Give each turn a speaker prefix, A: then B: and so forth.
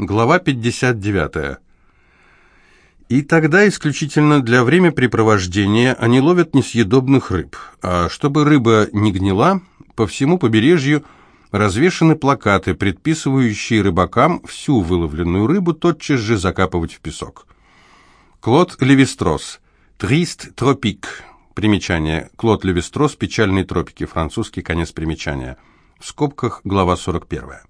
A: Глава 59. И тогда исключительно для времяпрепровождения они ловят несъедобных рыб. А чтобы рыба не гнила, по всему побережью развешаны плакаты, предписывающие рыбакам всю выловленную рыбу тотчас же закапывать в песок. Клод Левистрос. Трист тропик. Примечание. Клод Левистрос. Печальные тропики. Французский конец примечания. В скобках глава 41.